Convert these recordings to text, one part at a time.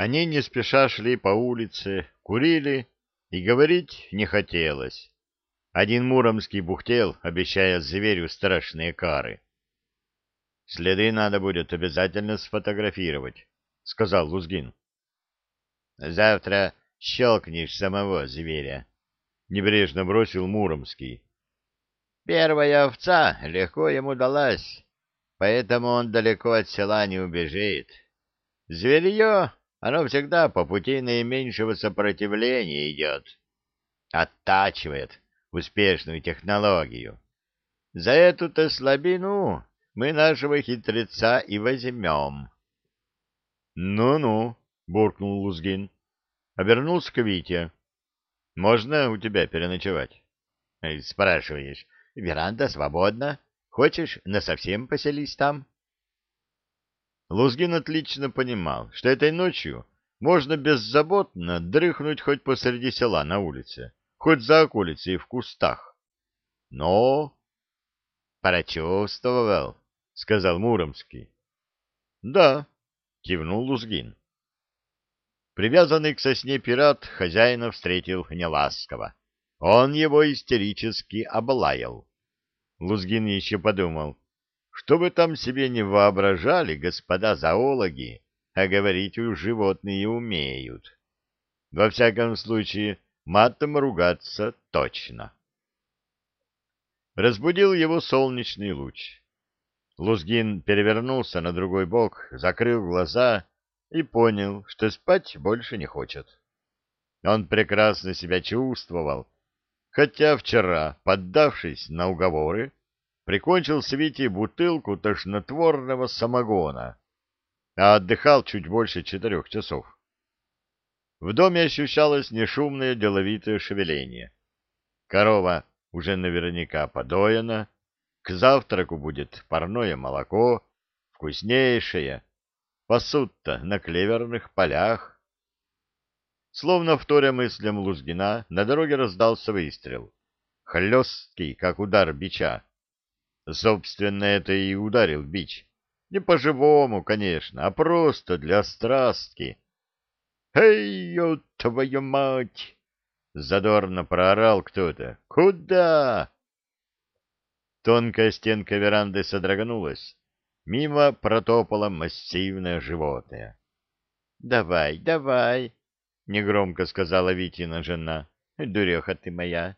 Они не спеша шли по улице, курили, и говорить не хотелось. Один муромский бухтел, обещая зверю страшные кары. — Следы надо будет обязательно сфотографировать, — сказал Лузгин. — Завтра щелкнешь самого зверя, — небрежно бросил Муромский. — Первая овца легко ему далась, поэтому он далеко от села не убежит. Зверье оно всегда по пути наименьшего сопротивления идет. Оттачивает успешную технологию. За эту-то слабину мы нашего хитреца и возьмем. «Ну — буркнул Лузгин. Обернулся к Вите. — Можно у тебя переночевать? — Спрашиваешь. Веранда свободна. Хочешь, насовсем поселись там? — Лузгин отлично понимал, что этой ночью можно беззаботно дрыхнуть хоть посреди села на улице, хоть за околицей в кустах. Но... — Прочувствовал, — сказал Муромский. — Да, — кивнул Лузгин. Привязанный к сосне пират хозяина встретил неласково. Он его истерически облаял. Лузгин еще подумал, что бы там себе не воображали господа зоологи, а говорить у животные умеют. Во всяком случае, матом ругаться точно. Разбудил его солнечный луч. Лузгин перевернулся на другой бок, закрыл глаза и понял, что спать больше не хочет. Он прекрасно себя чувствовал, хотя вчера, поддавшись на уговоры, прикончил Свите бутылку тошнотворного самогона, а отдыхал чуть больше четырех часов. В доме ощущалось нешумное деловитое шевеление. Корова уже наверняка подоена, к завтраку будет парное молоко, вкуснейшее, пасут-то на клеверных полях. Словно вторя мыслям Лузгина, на дороге раздался выстрел. Хлесткий, как удар бича. Собственно, это и ударил бич. Не по-живому, конечно, а просто для страстки. «Эй, ё, твою мать!» — задорно проорал кто-то. «Куда?» Тонкая стенка веранды содрогнулась. Мимо протопало массивное животное. «Давай, давай!» — негромко сказала Витина жена. «Дуреха ты моя!»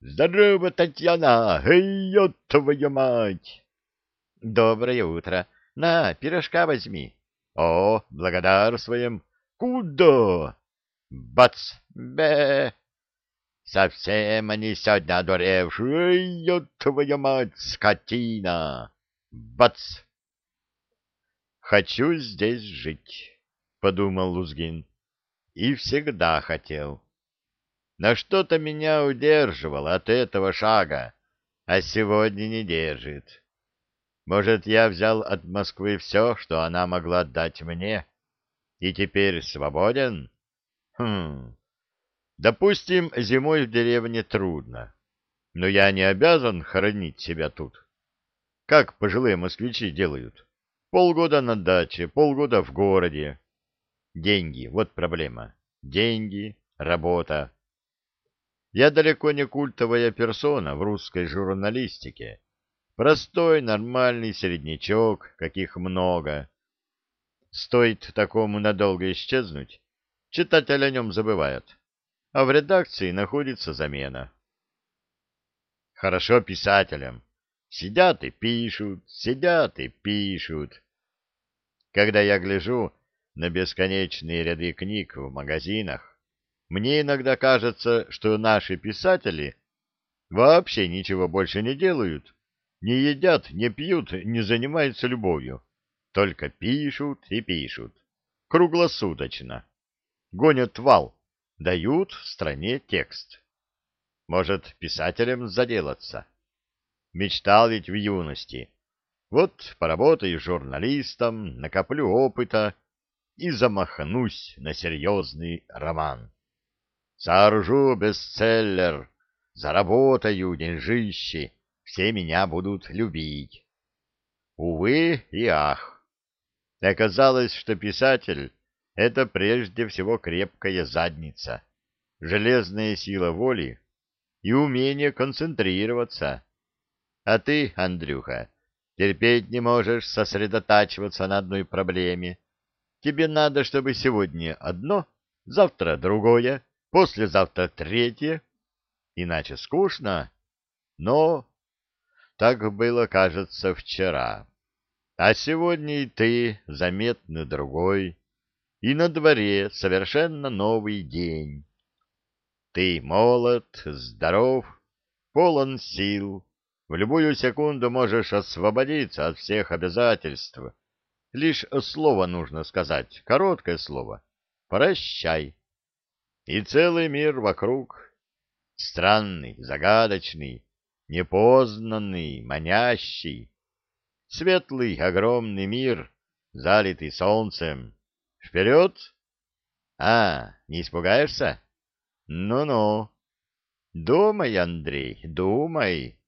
Здорово, Татьяна! Эй, ё, твою мать! Доброе утро. На, пирожка возьми. О, благодарствуем. Куда? Бац! Бе! Совсем они сегодня одуревшие. Эй, ё, твою мать, скотина! Бац! Хочу здесь жить, — подумал Лузгин. И всегда хотел. Но что-то меня удерживало от этого шага, а сегодня не держит. Может, я взял от Москвы все, что она могла дать мне, и теперь свободен? Хм. Допустим, зимой в деревне трудно, но я не обязан хоронить себя тут. Как пожилые москвичи делают? Полгода на даче, полгода в городе. Деньги — вот проблема. Деньги, работа. Я далеко не культовая персона в русской журналистике. Простой, нормальный среднячок, каких много. Стоит такому надолго исчезнуть, читатель о нем забывает, а в редакции находится замена. Хорошо писателям. Сидят и пишут, сидят и пишут. Когда я гляжу на бесконечные ряды книг в магазинах, мне иногда кажется, что наши писатели вообще ничего больше не делают, не едят, не пьют, не занимаются любовью, только пишут и пишут, круглосуточно. Гонят вал, дают стране текст. Может, писателем заделаться? Мечтал ведь в юности. Вот поработаю журналистом, накоплю опыта и замахнусь на серьезный роман. Сооружу бестселлер, заработаю деньжищи, все меня будут любить. Увы и ах. Оказалось, что писатель — это прежде всего крепкая задница, железная сила воли и умение концентрироваться. А ты, Андрюха, терпеть не можешь сосредотачиваться на одной проблеме. Тебе надо, чтобы сегодня одно, завтра другое, послезавтра третье. Иначе скучно. Но так было, кажется, вчера. А сегодня и ты заметно другой и на дворе совершенно новый день. Ты молод, здоров, полон сил, в любую секунду можешь освободиться от всех обязательств. Лишь слово нужно сказать, короткое слово. Прощай. И целый мир вокруг, странный, загадочный, непознанный, манящий, светлый, огромный мир, залитый солнцем, Вперед! А, не испугаешься? Ну-ну. Думай, Андрей, думай.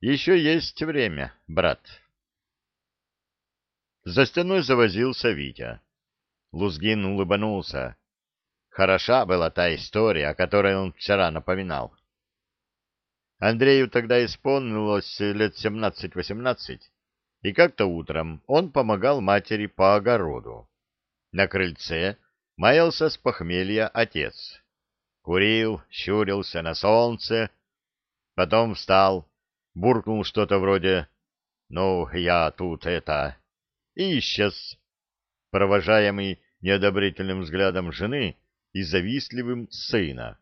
Еще есть время, брат. За стеной завозился Витя. Лузгин улыбнулся. Хороша была та история, о которой он вчера напоминал. Андрею тогда исполнилось лет семнадцать-восемнадцать, и как-то утром он помогал матери по огороду. На крыльце маялся с похмелья отец. Курил, щурился на солнце, потом встал, буркнул что-то вроде «Ну, я тут это...» и исчез, провожаемый неодобрительным взглядом жены и завистливым сына.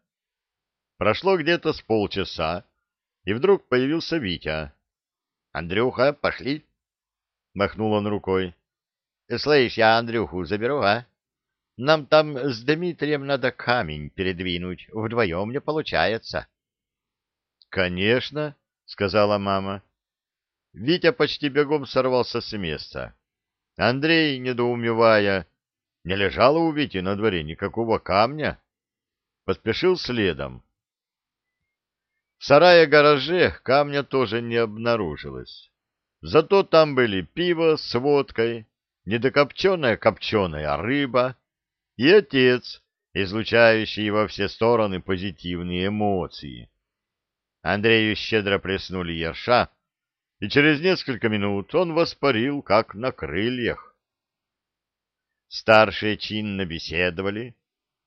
Прошло где-то с полчаса, и вдруг появился Витя. «Андрюха, пошли!» — махнул он рукой. Слышь, я Андрюху заберу, а? Нам там с Дмитрием надо камень передвинуть. Вдвоем не получается. — Конечно, — сказала мама. Витя почти бегом сорвался с места. Андрей, недоумевая, не лежало у Вити на дворе никакого камня, поспешил следом. В сарае-гараже камня тоже не обнаружилось. Зато там были пиво с водкой, недокопченая копченая рыба и отец, излучающий во все стороны позитивные эмоции. Андрею щедро плеснули ерша, и через несколько минут он воспарил, как на крыльях. Старшие чинно беседовали,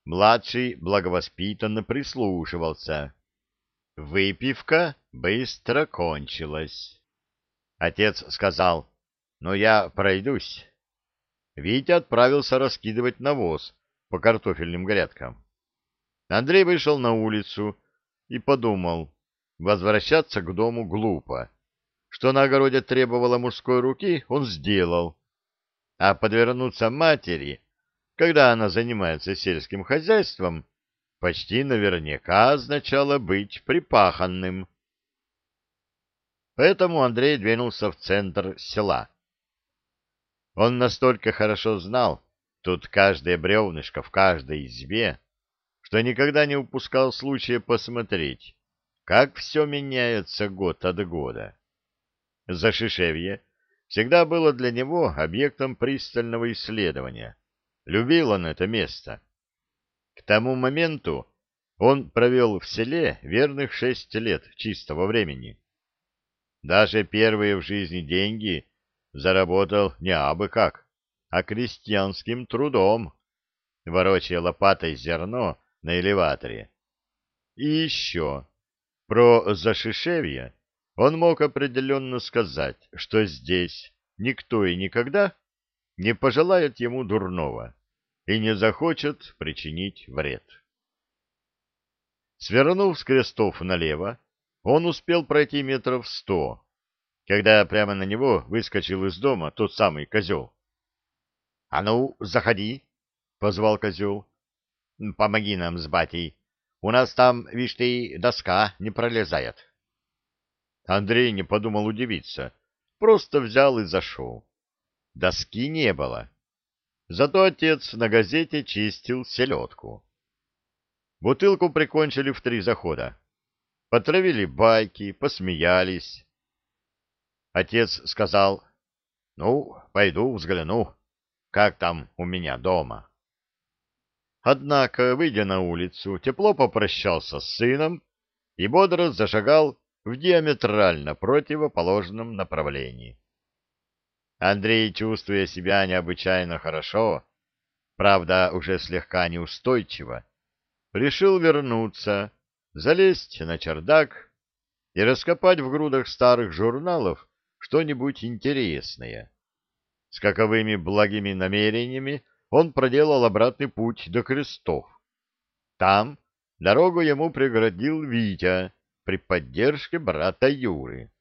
младший благовоспитанно прислушивался. Выпивка быстро кончилась. Отец сказал, «Ну, я пройдусь». Витя отправился раскидывать навоз по картофельным грядкам. Андрей вышел на улицу и подумал, возвращаться к дому глупо. Что на огороде требовало мужской руки, он сделал. А подвернуться матери, когда она занимается сельским хозяйством, почти наверняка означало быть припаханным. Поэтому Андрей двинулся в центр села он настолько хорошо знал тут каждое бревнышко в каждой избе, что никогда не упускал случая посмотреть, как все меняется год от года. Зашишевье всегда было для него объектом пристального исследования. Любил он это место. К тому моменту он провел в селе верных шесть лет чистого времени. Даже первые в жизни деньги заработал не абы как, а крестьянским трудом, ворочая лопатой зерно на элеваторе. И еще, про Зашишевье он мог определенно сказать, что здесь никто и никогда не пожелает ему дурного и не захочет причинить вред. Свернув с крестов налево, он успел пройти метров сто, когда прямо на него выскочил из дома тот самый козел. — А ну, заходи, — позвал козел. — Помоги нам с батей. У нас там, видишь ты, доска не пролезает. Андрей не подумал удивиться, просто взял и зашел. Доски не было. Зато отец на газете чистил селедку. Бутылку прикончили в три захода. Потравили байки, посмеялись. Отец сказал, «Ну, пойду взгляну, как там у меня дома». Однако, выйдя на улицу, тепло попрощался с сыном и бодро зашагал в диаметрально противоположном направлении. Андрей, чувствуя себя необычайно хорошо, правда, уже слегка неустойчиво, решил вернуться, залезть на чердак и раскопать в грудах старых журналов что-нибудь интересное. С каковыми благими намерениями он проделал обратный путь до крестов. Там дорогу ему преградил Витя при поддержке брата Юры.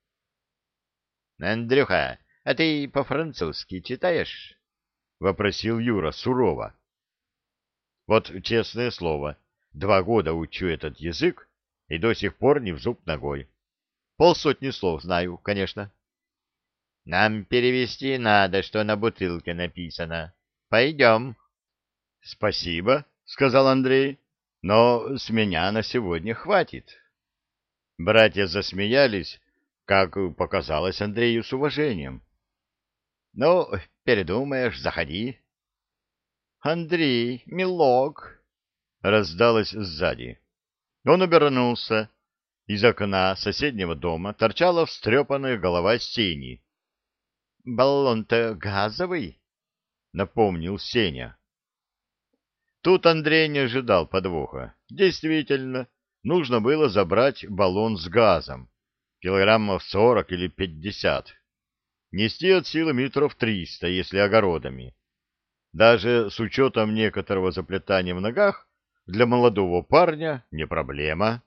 — Андрюха, а ты по-французски читаешь? — вопросил Юра сурово. — Вот честное слово, два года учу этот язык и до сих пор не в зуб ногой. Полсотни слов знаю, конечно. — Нам перевести надо, что на бутылке написано. Пойдем. — Спасибо, — сказал Андрей, — но с меня на сегодня хватит. Братья засмеялись, как показалось Андрею с уважением. — Ну, передумаешь, заходи. — Андрей, милок, — раздалось сзади. Он обернулся. Из окна соседнего дома торчала встрепанная голова Сени. — Баллон-то газовый? — напомнил Сеня. Тут Андрей не ожидал подвоха. Действительно, нужно было забрать баллон с газом, килограммов сорок или пятьдесят. Нести от силы метров триста, если огородами. Даже с учетом некоторого заплетания в ногах, для молодого парня не проблема.